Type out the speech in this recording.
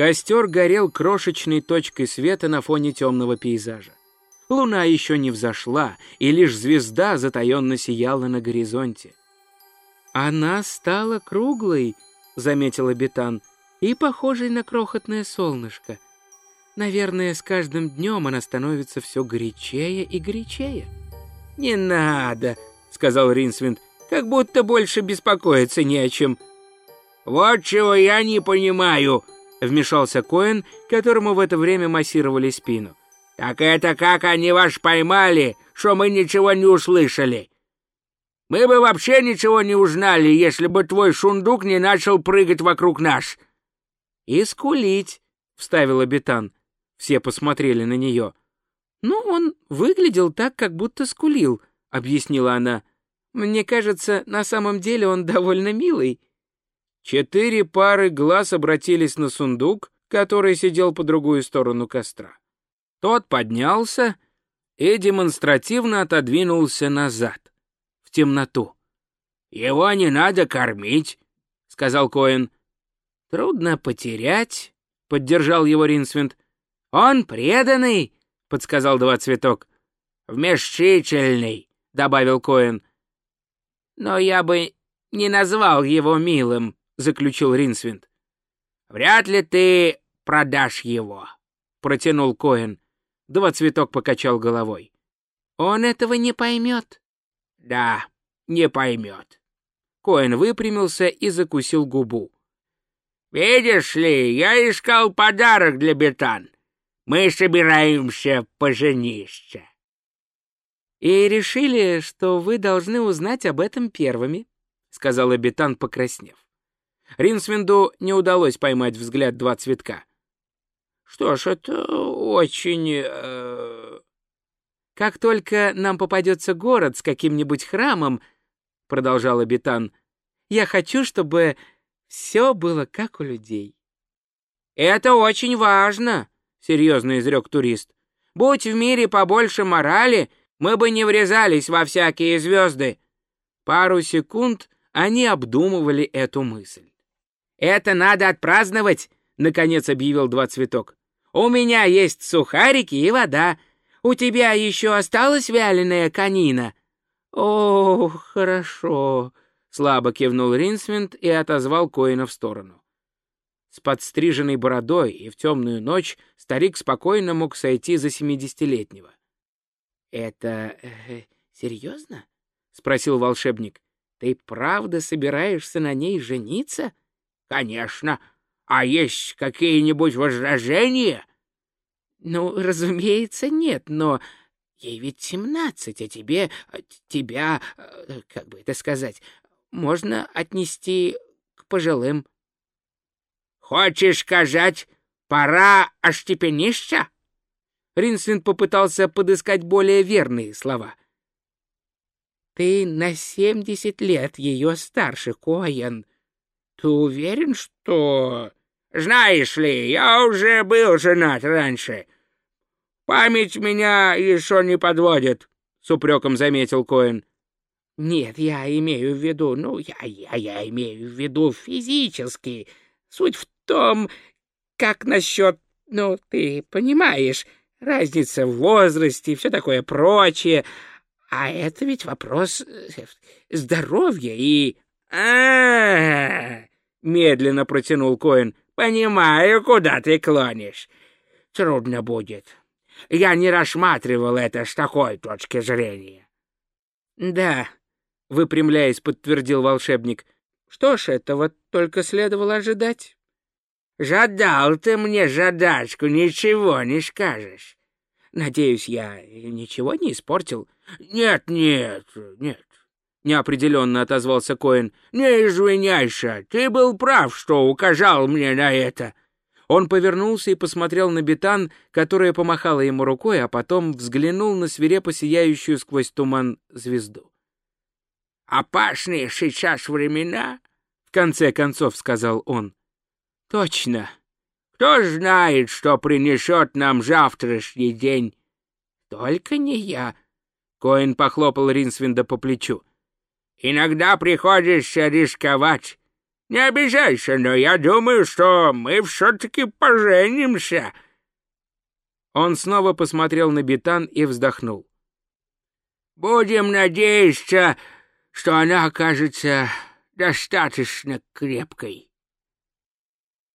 Костер горел крошечной точкой света на фоне темного пейзажа. Луна еще не взошла, и лишь звезда затаенно сияла на горизонте. «Она стала круглой», — заметил Абитан, — «и похожей на крохотное солнышко. Наверное, с каждым днем она становится все горячее и горячее». «Не надо», — сказал Ринсвинд, — «как будто больше беспокоиться не о чем». «Вот чего я не понимаю», — вмешался Коэн, которому в это время массировали спину. «Так это как они вас поймали, что мы ничего не услышали? Мы бы вообще ничего не узнали, если бы твой шундук не начал прыгать вокруг нас». «И скулить», — вставил Абитан. Все посмотрели на нее. «Ну, он выглядел так, как будто скулил», — объяснила она. «Мне кажется, на самом деле он довольно милый». Четыре пары глаз обратились на сундук, который сидел по другую сторону костра. Тот поднялся и демонстративно отодвинулся назад, в темноту. «Его не надо кормить», — сказал Коэн. «Трудно потерять», — поддержал его Ринсвинд. «Он преданный», — подсказал Два Цветок. «Вмешительный», — добавил Коэн. «Но я бы не назвал его милым», — заключил Ринсвинд. «Вряд ли ты продашь его», — протянул Коэн. Два цветок покачал головой. Он этого не поймет. Да, не поймет. Коэн выпрямился и закусил губу. Видишь ли, я искал подарок для Бетан. Мы собираемся пожениться. И решили, что вы должны узнать об этом первыми, сказал Бетан, покраснев. Ринсвинду не удалось поймать взгляд два цветка. Что ж, это очень... Э... Как только нам попадется город с каким-нибудь храмом, продолжал Абитан, я хочу, чтобы все было как у людей. Это очень важно, серьезно изрек турист. Будь в мире побольше морали, мы бы не врезались во всякие звезды. Пару секунд они обдумывали эту мысль. «Это надо отпраздновать!» — наконец объявил Два Цветок. У меня есть сухарики и вода. У тебя еще осталась вяленая конина?» «О, хорошо», — слабо кивнул Ринсвинд и отозвал Коина в сторону. С подстриженной бородой и в темную ночь старик спокойно мог сойти за семидесятилетнего. «Это э, серьезно?» — спросил волшебник. «Ты правда собираешься на ней жениться?» «Конечно», а есть какие-нибудь возражения? Ну, разумеется, нет, но ей ведь семнадцать, а тебе, тебя, э, как бы это сказать, можно отнести к пожилым. Хочешь сказать, пора остепенишься? Ринслин попытался подыскать более верные слова. Ты на семьдесят лет ее старше, Коэн. Ты уверен, что... Знаешь ли, я уже был женат раньше. Память меня еще не подводит, — с упреком заметил Коэн. Нет, я имею в виду, ну, я, я, я имею в виду физически. Суть в том, как насчет, ну, ты понимаешь, разница в возрасте и все такое прочее. А это ведь вопрос э, здоровья и... А, -а, -а, медленно протянул Коэн. Понимаю, куда ты клонишь. Трудно будет. Я не рассматривал это с такой точки зрения. Да, выпрямляясь, подтвердил волшебник. Что ж, этого только следовало ожидать. Жадал ты мне жадачку, ничего не скажешь. Надеюсь, я ничего не испортил? Нет, нет, нет. — неопределенно отозвался Коэн. «Не извиняйся, ты был прав, что указал мне на это». Он повернулся и посмотрел на Бетан, которая помахала ему рукой, а потом взглянул на свирепо сияющую сквозь туман звезду. «Опасные сейчас времена?» — в конце концов сказал он. «Точно. Кто знает, что принесет нам завтрашний день?» «Только не я». Коэн похлопал Ринсвинда по плечу. Иногда приходится рисковать. Не обижайся, но я думаю, что мы все-таки поженимся». Он снова посмотрел на Бетан и вздохнул. «Будем надеяться, что она окажется достаточно крепкой».